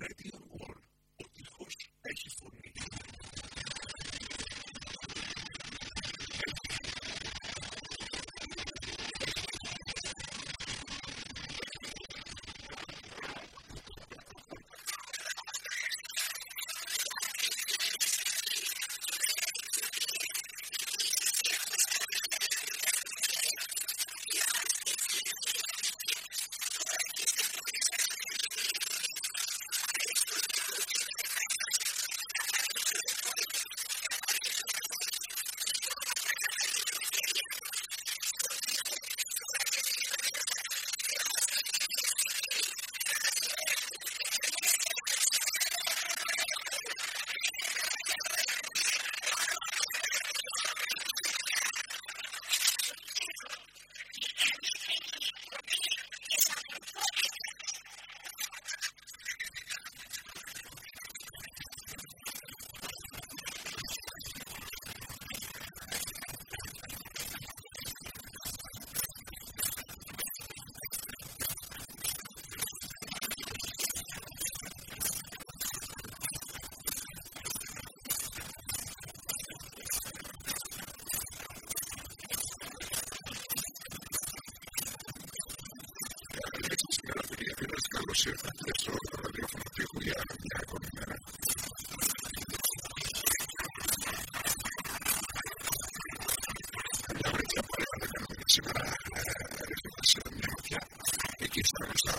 perdido. Σήμερα ρίχνοντας σε μια ματιά. Εκεί στα γνωστά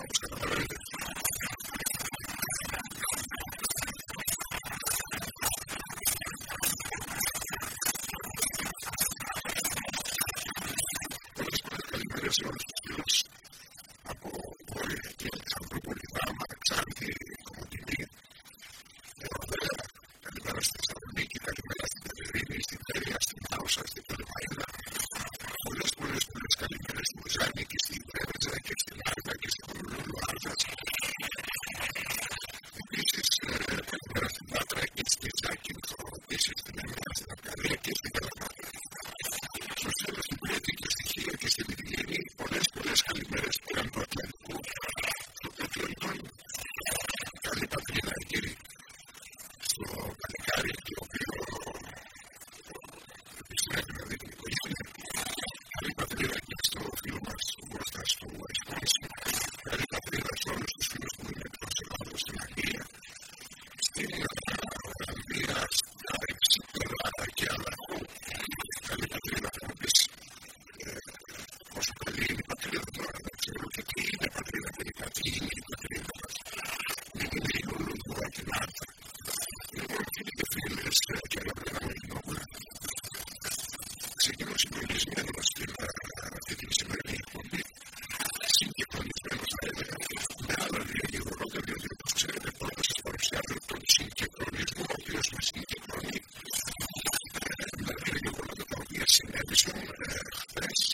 Yes.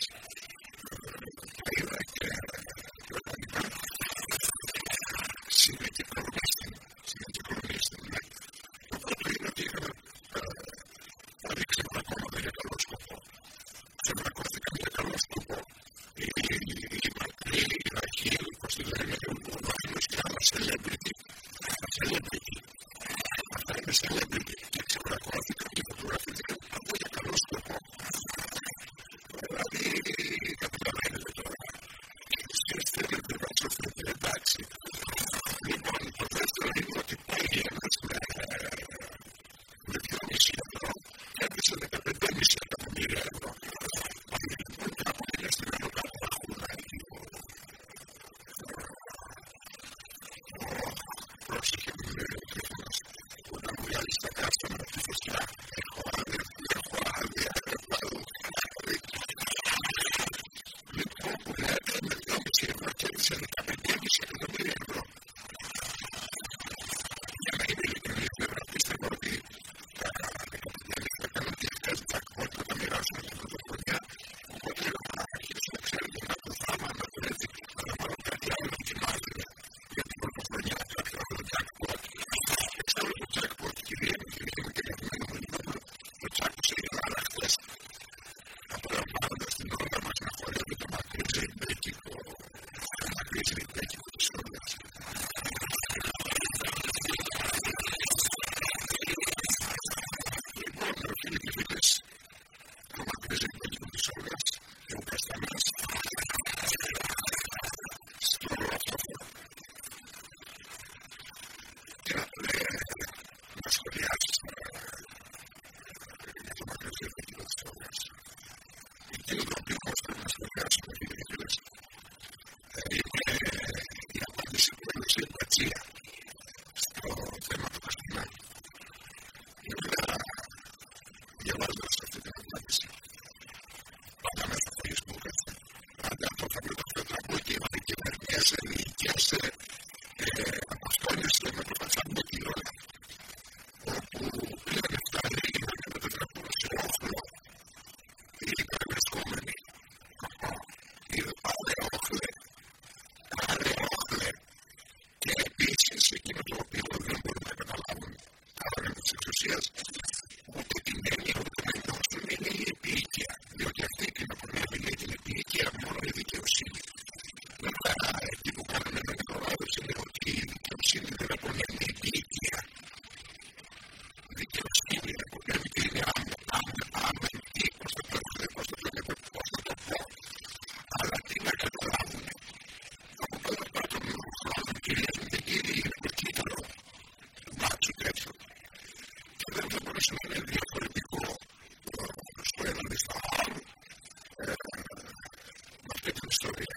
the story.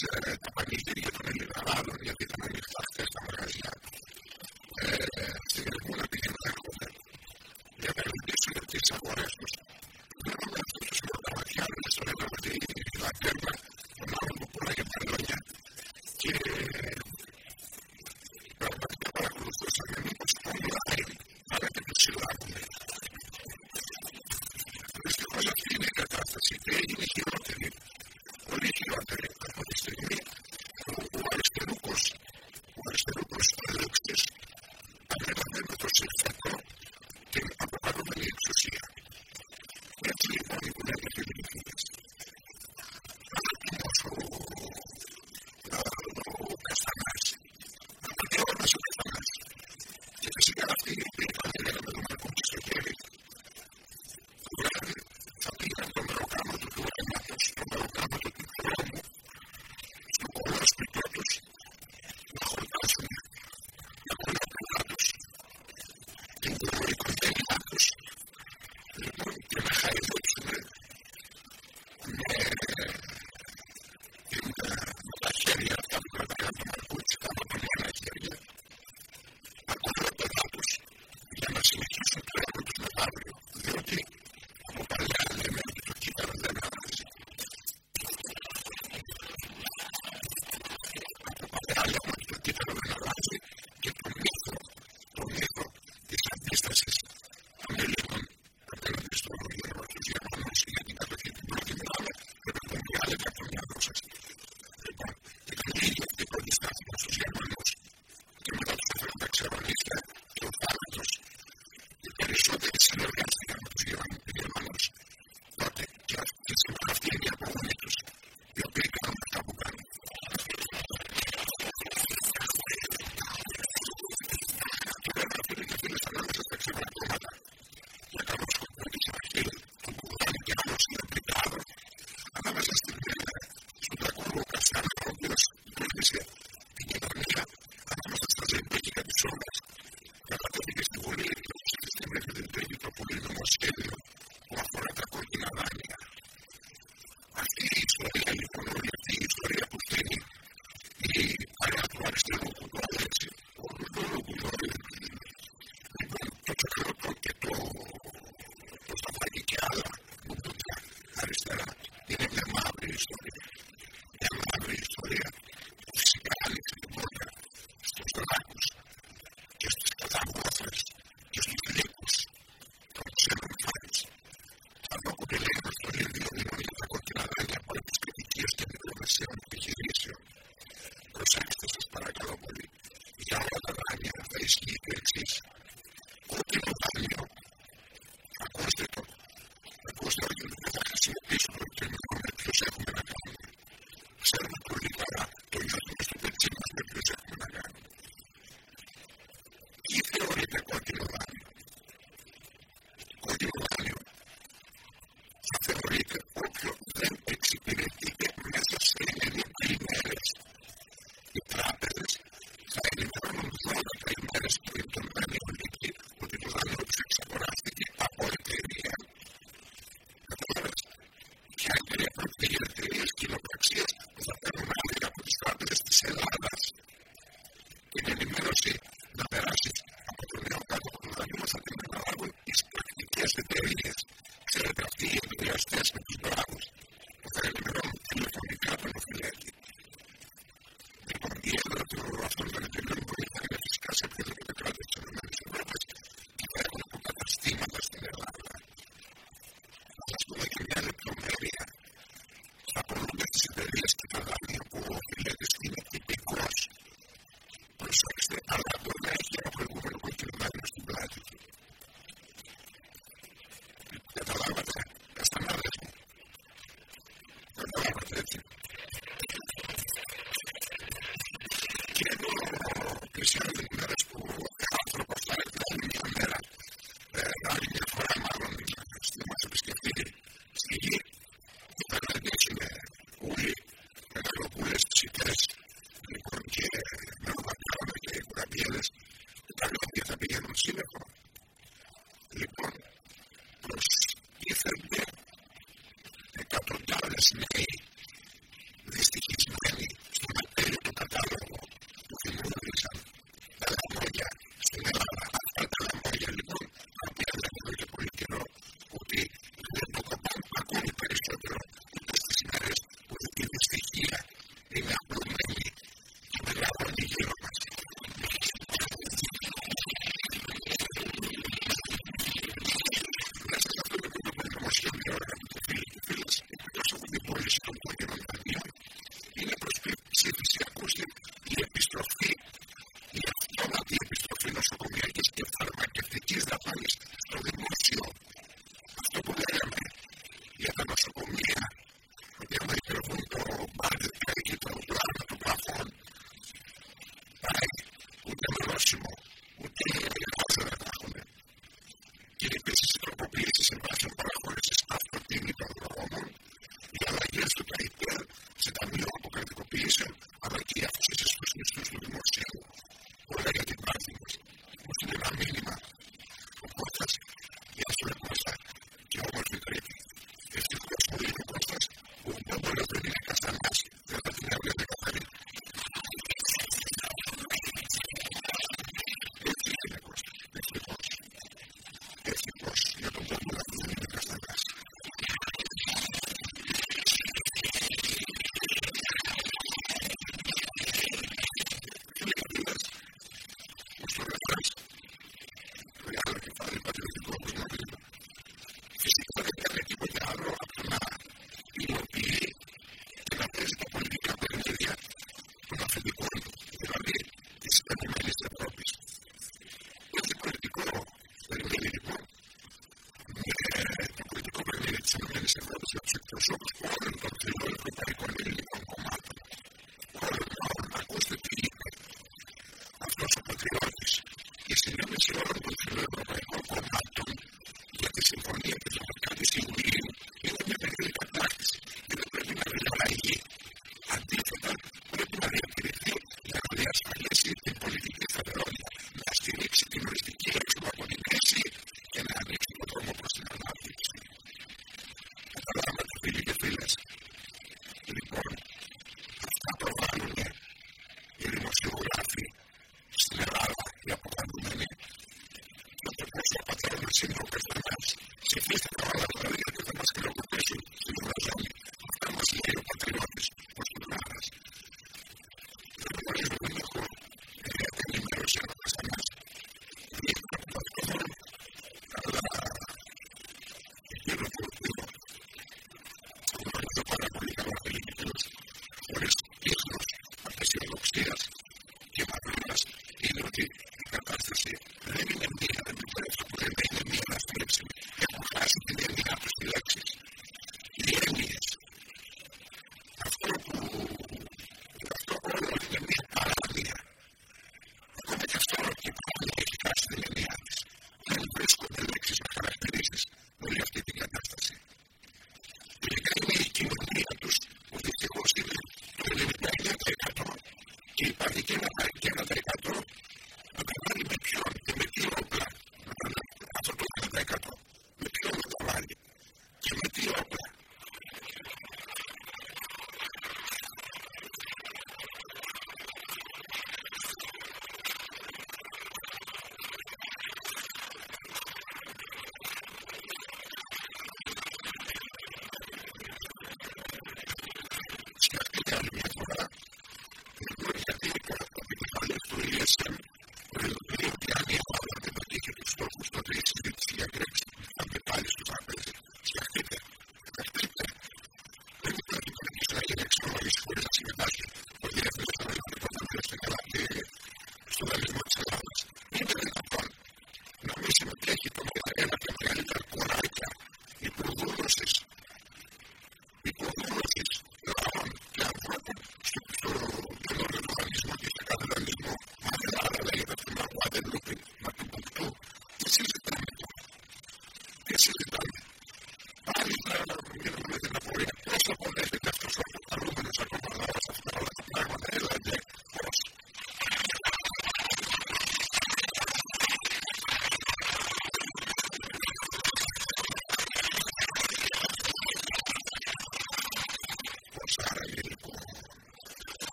Διότι It's going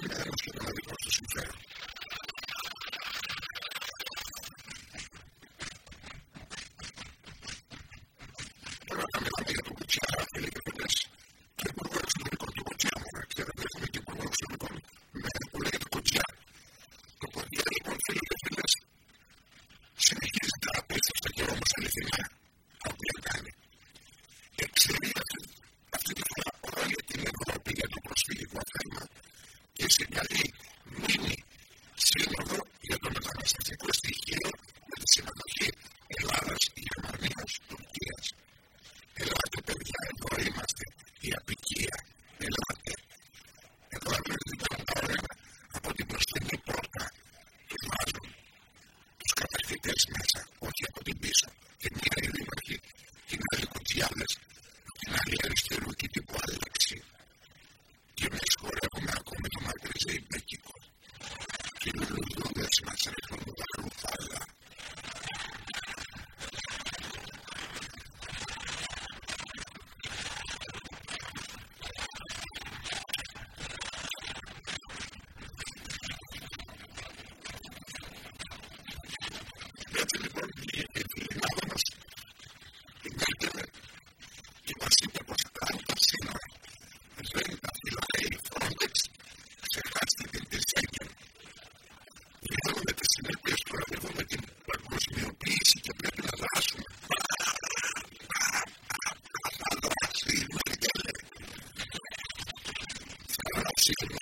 Jesus' name. she could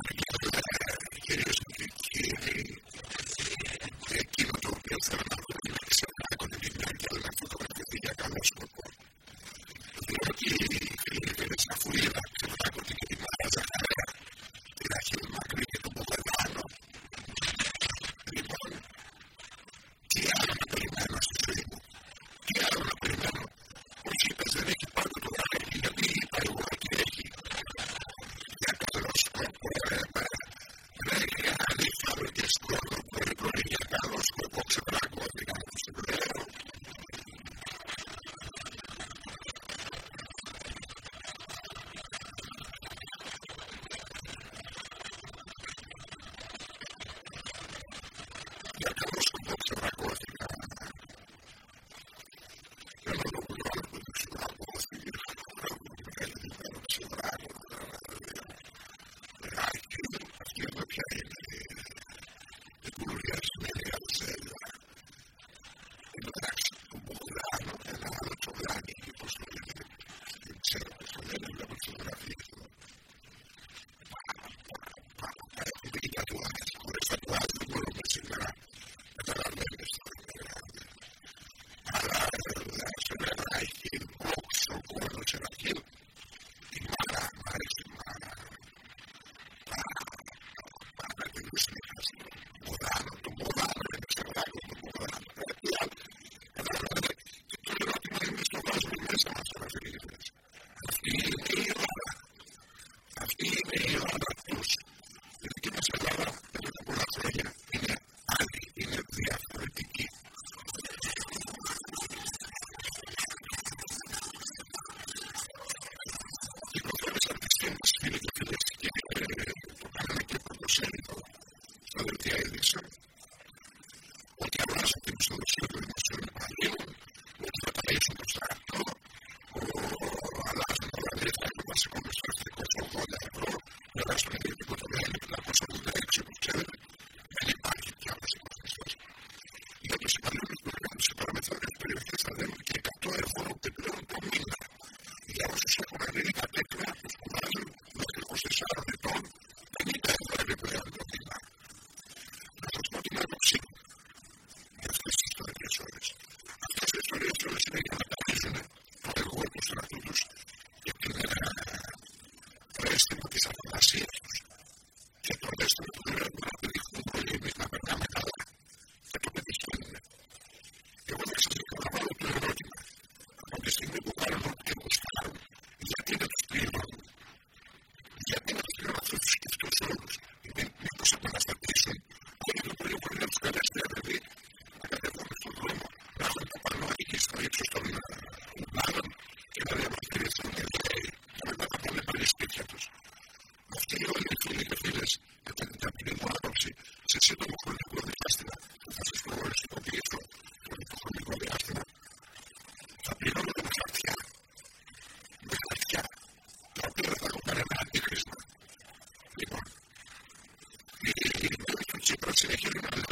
Thank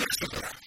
Александра.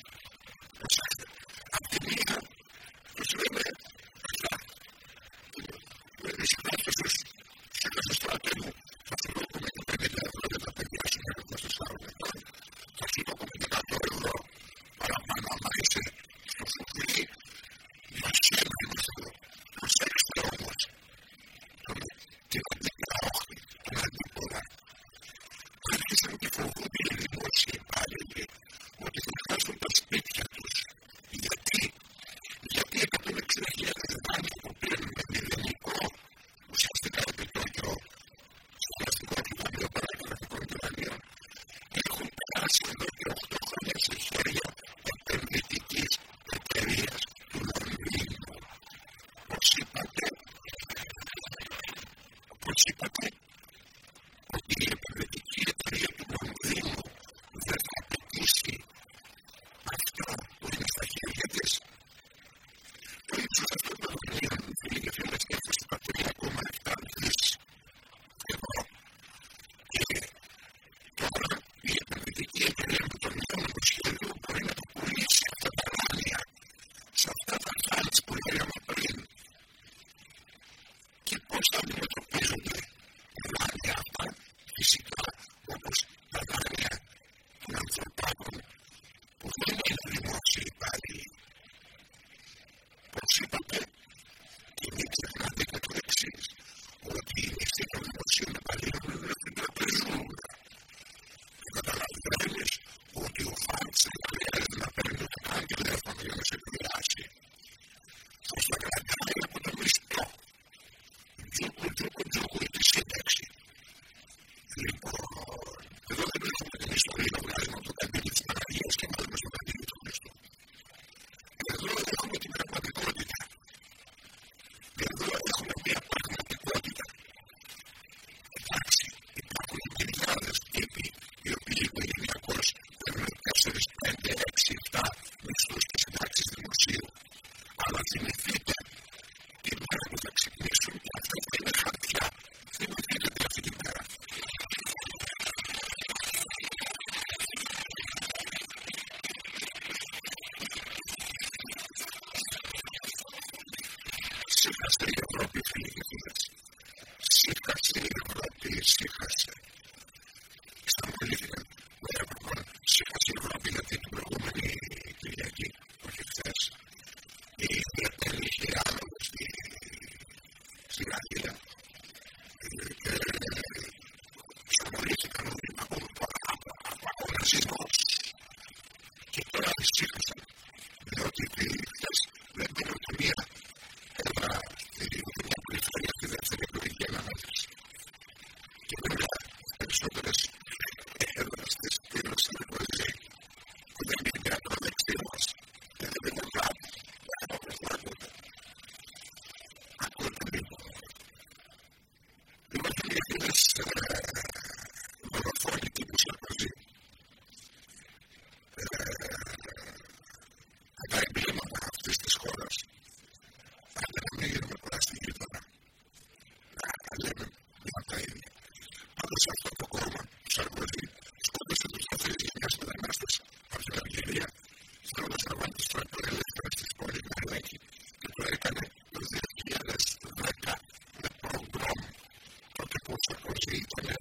technology, internet,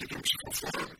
Instagram, se conforme.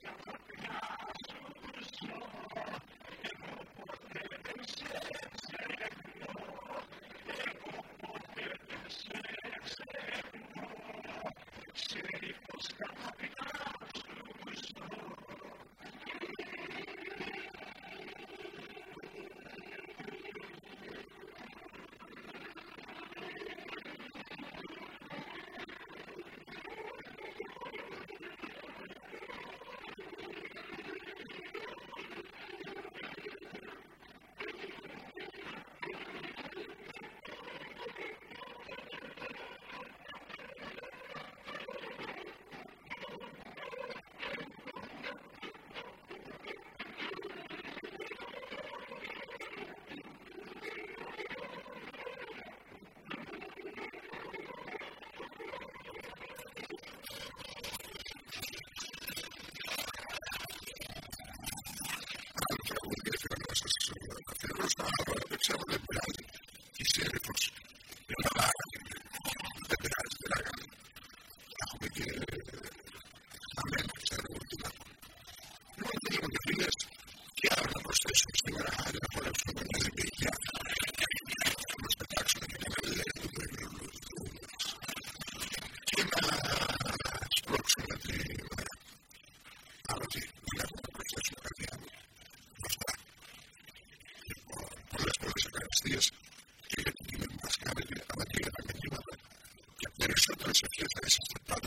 Christ. Και για την κοινή μα